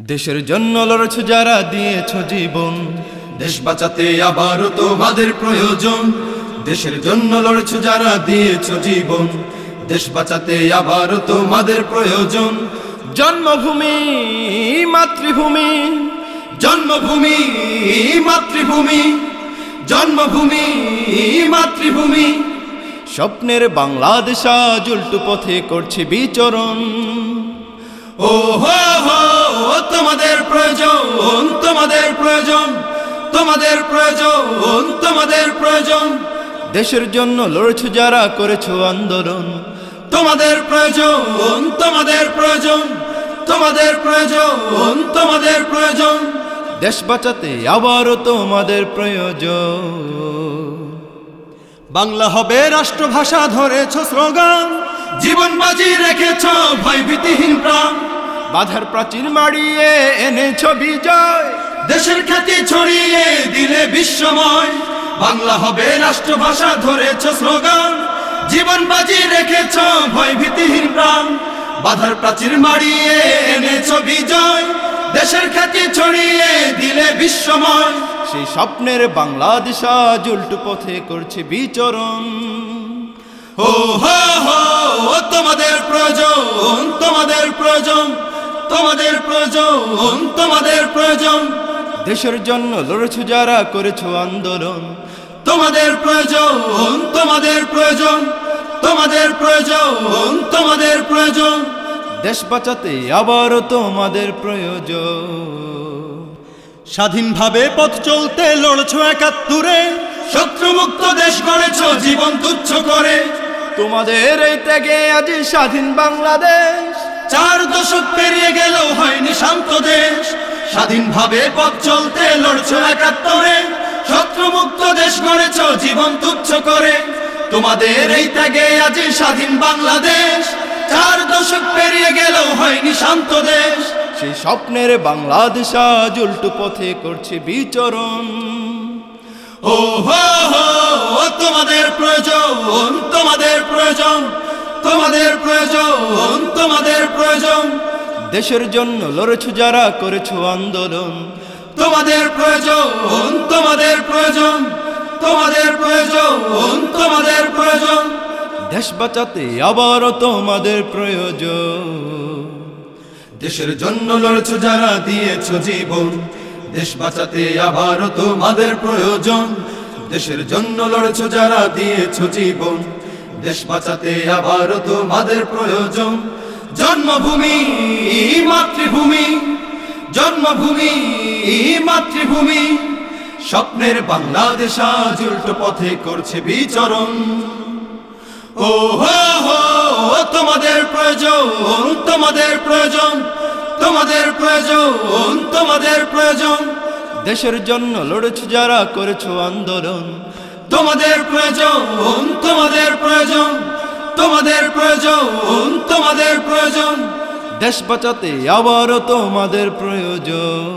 দেশের জন্য লড়ছ যারা দিয়েছ জীবন। দেশ বাঁচাতে আবারও তোমাদের প্রয়োজন। দেশের জন্য লড়ছ যারা দিয়েছ জীবন। দেশ বাঁচাতে আবারও তোমাদের প্রয়োজন। জন্মভূমি, মাতৃভূমি। জন্মভূমি মাতৃভূমি। জন্মভূমি, মাতৃভূমি। স্বপ্নের বাংলাদেশ আজ উল্টো পথে করছে বিচরণ। ও তোমাদের প্রয়োজন তোমাদের প্রয়োজন তোমাদের প্রয়োজন। দেশের জন্য লড়ছ যারা করেছ আন্দোলন। তোমাদের প্রয়োজন তোমাদের প্রয়োজন তোমাদের প্রয়োজন তোমাদের প্রয়োজন। দেশ বাঁচাতে আবারও তোমাদের প্রয়োজন। বাংলা হবে রাষ্ট্রভাষা ধরেছ স্লোগান জীবন বাজি রেখেছ ভয় ভীতিহীন প্রাণ। বাধার প্রাচীর মাড়িয়ে এনেছ বিজয়। দেশের খ্যাতি ছড়িয়ে দিলে বিশ্বময়। বাংলা হবে রাষ্ট্রভাষা ধরেছ স্লোগান। জীবন বাজি রেখেছ ভয় ভীতিহীন প্রাণ। বাধার প্রাচীর মারিয়ে এনেছ বিজয়। দেশের খ্যাতি ছড়িয়ে দিলে বিশ্বময়। সেই স্বপ্নের বাংলাদেশ আজ উল্টো পথে করছে বিচরণ। ও হো হো তোমাদের প্রয়োজন তোমাদের প্রয়োজন তোমাদের প্রয়োজন তোমাদের প্রয়োজন। দেশের জন্য লড়ছ যারা, করেছ আন্দোলন। তোমাদের প্রয়োজন তোমাদের প্রয়োজন তোমাদের প্রয়োজন তোমাদের প্রয়োজন। দেশ বাঁচাতে আবারও তোমাদের প্রয়োজন। স্বাধীনভাবে পথ চলতে লড়ছ একাত্তরে, শত্রুমুক্ত দেশ গড়েছ জীবন তুচ্ছ করে। তোমাদের এই ত্যাগে আজ স্বাধীন বাংলাদেশ। চার দশক পেরিয়ে গেল হয়নি শান্ত দেশ। স্বাধীনভাবে পথ চলতে লড়ছ একাত্তরে। শত্রুমুক্ত দেশ গড়েছ জীবন তুচ্ছ করে। তোমাদের এই ত্যাগে আজ স্বাধীন বাংলাদেশ। চার দশক পেরিয়ে গেল হয়নি শান্ত দেশ। সেই স্বপ্নের বাংলাদেশ আজ উল্টো পথে করছে বিচরণ। ও হো হো তোমাদের প্রয়োজন তোমাদের প্রয়োজন তোমাদের প্রয়োজন। দেশের জন্য লড়ছ যারা করেছ আন্দোলন। তোমাদের প্রয়োজন তোমাদের প্রয়োজন তোমাদের প্রয়োজন তোমাদের প্রয়োজন। দেশ বাঁচাতে আবারও তোমাদের প্রয়োজন। দেশের জন্য লড়ছো যারা দিয়েছ জীবন। দেশ বাঁচাতে আবারও তোমাদের প্রয়োজন। দেশের জন্য লড়ছো যারা দিয়েছ জীবন। দেশ বাঁচাতে আবারও তোমাদের প্রয়োজন। জন্মভূমি, মাতৃভূমি জন্মভূমি, মাতৃভূমি। স্বপ্নের বাংলাদেশ আজ উল্টো পথে করছে বিচরণ। ও হো হো, তোমাদের প্রয়োজন তোমাদের প্রয়োজন তোমাদের প্রয়োজন তোমাদের প্রয়োজন। দেশের জন্য লড়ছ যারা, করেছ আন্দোলন। তোমাদের প্রয়োজন তোমাদের প্রয়োজন। তোমাদের প্রয়োজন তোমাদের প্রয়োজন। দেশ বাঁচাতে আবারও তোমাদের প্রয়োজন।